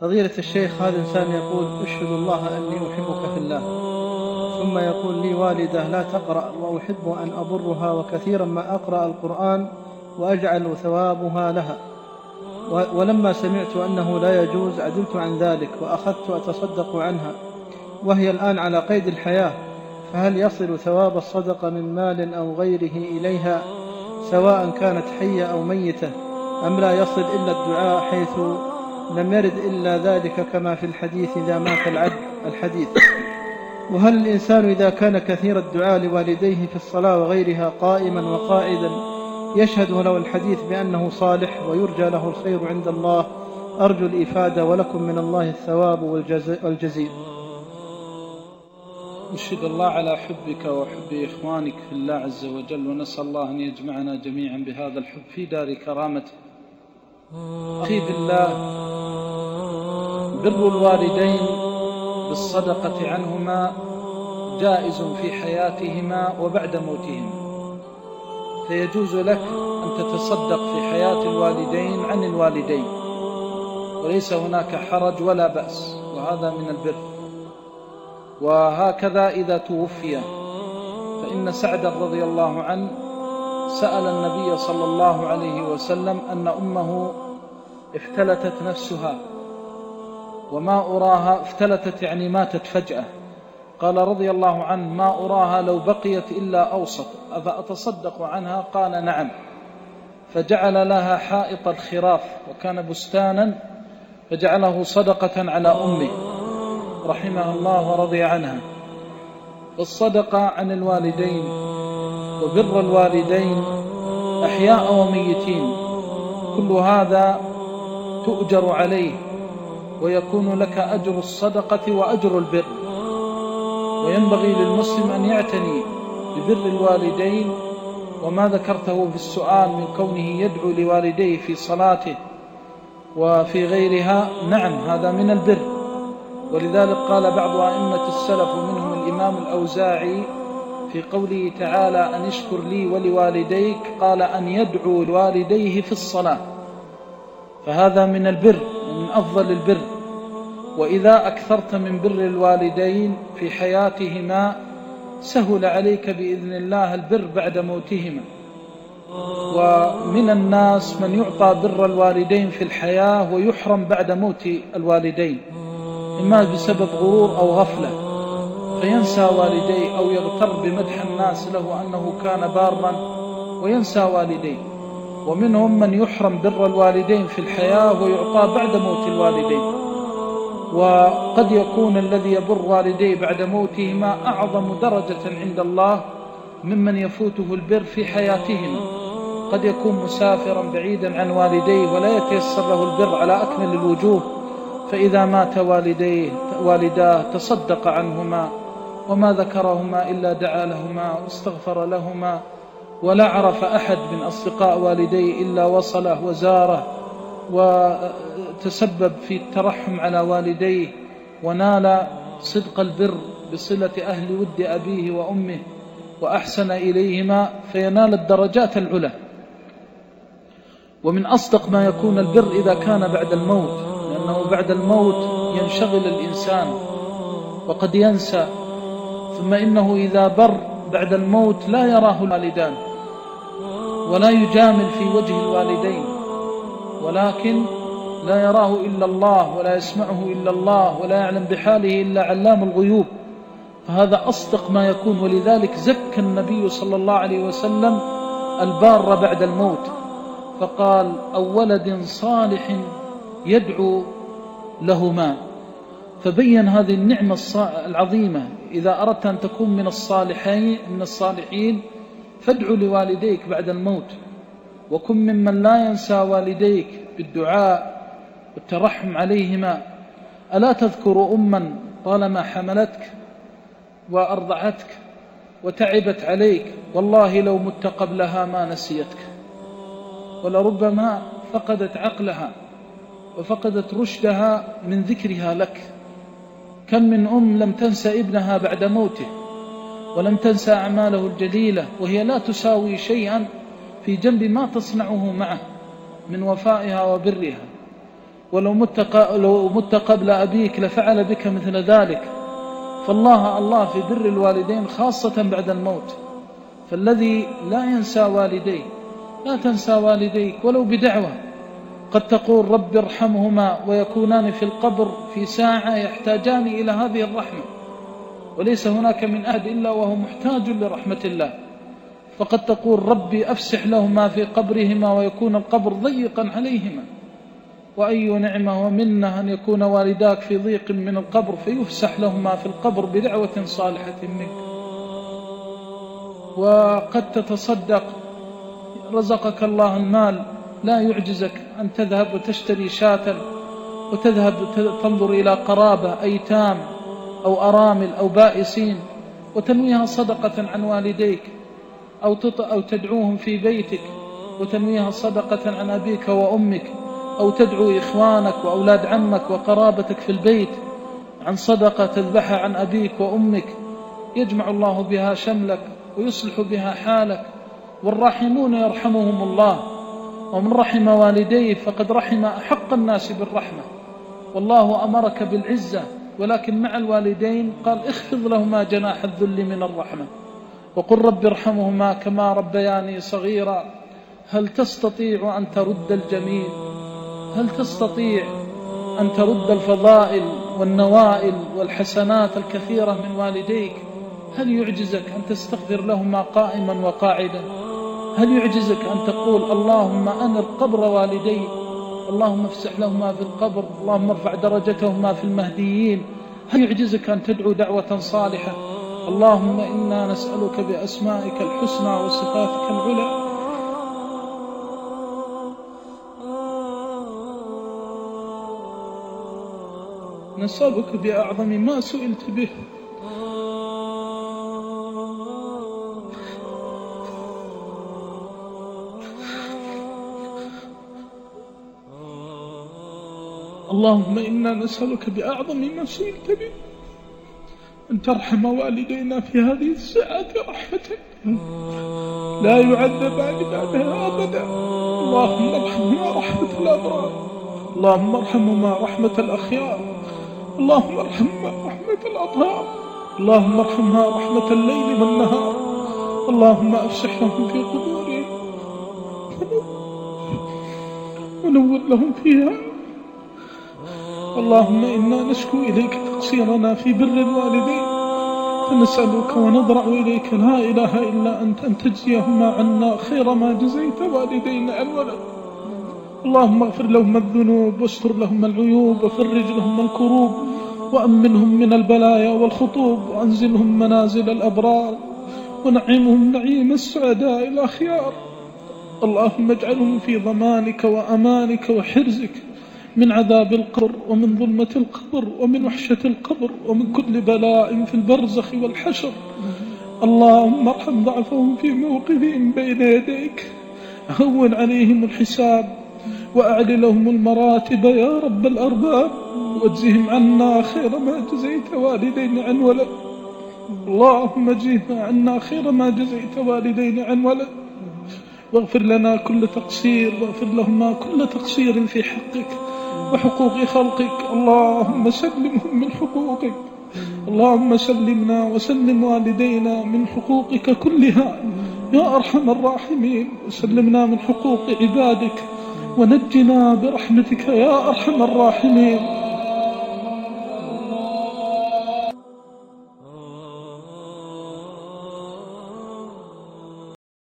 فضيلة الشيخ هذا إنسان يقول أشهد الله أني أحبك في الله. ثم يقول لي والدة لا تقرأ وأحب أن أبرها وكثيرا ما أقرأ القرآن وأجعل ثوابها لها. ولما سمعت أنه لا يجوز عدلت عن ذلك وأخذت أتصدق عنها. وهي الآن على قيد الحياة فهل يصل ثواب الصدقة من مال أو غيره إليها سواء كانت حية أو ميتة أم لا يصل إلا الدعاء حيث لم يرد إلا ذلك كما في الحديث إذا مات العبد الحديث. وهل الإنسان إذا كان كثير الدعاء لوالديه في الصلاة وغيرها قائما وقائدا يشهد له الحديث بأنه صالح ويرجى له الخير عند الله. أرجو الإفادة ولكم من الله الثواب والجزيل. نشهد الله على حبك وحب إخوانك في الله عز وجل ونسأل الله أن يجمعنا جميعا بهذا الحب في دار كرامته. أخي بالله بر الوالدين بالصدقة عنهما جائز في حياتهما وبعد موتهما. فيجوز لك أن تتصدق في حياة الوالدين عن الوالدين. وليس هناك حرج ولا بأس وهذا من البر. وهكذا إذا توفي فإن سعدا رضي الله عنه سأل النبي صلى الله عليه وسلم أن أمه افتلتت نفسها. وما أراها افتلتت يعني ماتت فجأة. قال رضي الله عنه ما أراها لو بقيت إلا أوسط. أفأتصدق عنها؟ قال نعم. فجعل لها حائط الخراف وكان بستانا فجعله صدقة على أمه. رحمها الله ورضي عنها. الصدقة عن الوالدين وبر الوالدين أحياء وميتين. كل هذا تؤجر عليه ويكون لك أجر الصدقة وأجر البر. وينبغي للمسلم أن يعتني ببر الوالدين وما ذكرته في السؤال من كونه يدعو لوالديه في صلاته وفي غيرها. نعم هذا من البر. ولذلك قال بعض أئمة السلف ومنهم الإمام الأوزاعي في قوله تعالى أن اشكر لي ولوالديك. قال أن يدعو لوالديه في الصلاة. فهذا من البر ومن أفضل البر. وإذا أكثرت من بر الوالدين في حياتهما سهل عليك بإذن الله البر بعد موتهما. ومن الناس من يعطى بر الوالدين في الحياة ويحرم بعد موت الوالدين إما بسبب غرور أو غفلة. فينسى والديه أو يغتر بمدح الناس له أنه كان بارا وينسى والديه. ومنهم من يحرم بر الوالدين في الحياة ويعطى بعد موت الوالدين. وقد يكون الذي يبر والديه بعد موتهما أعظم درجة عند الله ممن يفوته البر في حياتهما قد يكون مسافرا بعيدا عن والديه ولا يتيسر له البر على أكمل الوجوه. فإذا مات والديه والداه تصدق عنهما وما ذكرهما إلا دعا لهما واستغفر لهما ولا عرف أحد من أصدقاء والديه إلا وصله وزاره وتسبب في الترحم على والديه ونال صدق البر بصلة أهل ود أبيه وأمه وأحسن إليهما فينال الدرجات العلى. ومن أصدق ما يكون البر إذا كان بعد الموت أنه بعد الموت ينشغل الإنسان وقد ينسى ثم إنه إذا بر بعد الموت لا يراه الوالدان. ولا يجامل في وجه الوالدين ولكن لا يراه إلا الله ولا يسمعه إلا الله ولا يعلم بحاله إلا علام الغيوب. فهذا أصدق ما يكون ولذلك زكى النبي صلى الله عليه وسلم البار بعد الموت. فقال أو ولد صالح يدعو لهما فبين هذه النعمة العظيمة إذا أردت أن تكون من الصالحين من الصالحين فادعو لوالديك بعد الموت وكن ممن لا ينسى والديك بالدعاء والترحم عليهما. ألا تذكر أما طالما حملتك وأرضعتك وتعبت عليك؟ والله لو مت قبلها ما نسيتك. ولربما فقدت عقلها وفقدت رشدها من ذكرها لك. كم من أم لم تنسى ابنها بعد موته؟ ولم تنسى أعماله الجليلة وهي لا تساوي شيئا في جنب ما تصنعه معه من وفائها وبرها. ولو مت لو مت قبل أبيك لفعل بك مثل ذلك. فالله الله في بر الوالدين خاصة بعد الموت. فالذي لا ينسى والديه لا تنسى والديك ولو بدعوة. قد تقول رب ارحمهما ويكونان في القبر في ساعة يحتاجان إلى هذه الرحمة. وليس هناك من أحد إلا وهو محتاج لرحمة الله. فقد تقول ربي أفسح لهما في قبرهما ويكون القبر ضيقا عليهما. وأي نعمة ومنة أن يكون والداك في ضيق من القبر فيفسح لهما في القبر بدعوة صالحة منك. وقد تتصدق رزقك الله المال لا يعجزك أن تذهب وتشتري شاة وتذهب تنظر إلى قرابة أيتام أو أرامل أو بائسين وتنويها صدقة عن والديك أو, أو تدعوهم في بيتك وتنويها صدقة عن أبيك وأمك أو تدعو إخوانك وأولاد عمك وقرابتك في البيت عن صدقة تذبحها عن أبيك وأمك. يجمع الله بها شملك ويصلح بها حالك والراحمون يرحمهم الله. ومن رحم والديه فقد رحم أحق الناس بالرحمة. والله أمرك بالعزة ولكن مع الوالدين قال اخفض لهما جناح الذل من الرحمة. وقل رب ارحمهما كما ربياني صغيرا. هل تستطيع أن ترد الجميل؟ هل تستطيع أن ترد الفضائل والنوائل والحسنات الكثيرة من والديك؟ هل يعجزك أن تستغفر لهما قائما وقاعدا؟ هل يعجزك أن تقول اللهم أنا القبر والدي اللهم افسح لهما في القبر اللهم ارفع درجتهما في المهديين. هل يعجزك أن تدعو دعوة صالحة؟ اللهم إنا نسألك بأسمائك الحسنى وصفاتك العلى. نسألك بأعظم ما سئلت به. اللهم إنا نسألك بأعظم ما سئلت به أن ترحم والدينا في هذه الساعة رحمة لا يعذبان بعدها أبدا. اللهم ارحمهما رحمة الأبرار. اللهم ارحمهما رحمة الأخيار. اللهم ارحمهما رحمة الأطهار. اللهم ارحمها رحمة الليل والنهار. اللهم أفسح لهم في قبورهم. ونور لهم فيها. اللهم إنا نشكو إليك تقصيرنا في بر الوالدين فنسألك ونضرع إليك لا إله إلا أنت أن تجزيهما عنا خير ما جزيت والدينا عن ولد اللهم اغفر لهم الذنوب واستر لهم العيوب وفرج لهم الكروب وأمنهم من البلايا والخطوب وأنزلهم منازل الأبرار ونعمهم نعيم السعداء الأخيار. اللهم اجعلهم في ضمانك وأمانك وحرزك من عذاب القبر ومن ظلمة القبر ومن وحشة القبر ومن كل بلاء في البرزخ والحشر. اللهم ارحم ضعفهم في موقفهم بين يديك. هون عليهم الحساب وأعل لهم المراتب يا رب الأرباب. وأجزهم عنا خير ما جزيت والدين عن ولد. اللهم اجزهم عنا خير ما جزيت والدين عن ولد. واغفر لنا كل تقصير واغفر لهما كل تقصير في حقك. وحقوق خلقك. اللهم سلمهم من حقوقك. اللهم سلمنا وسلم والدينا من حقوقك كلها. يا أرحم الراحمين. وسلمنا من حقوق عبادك. ونجنا برحمتك يا أرحم الراحمين.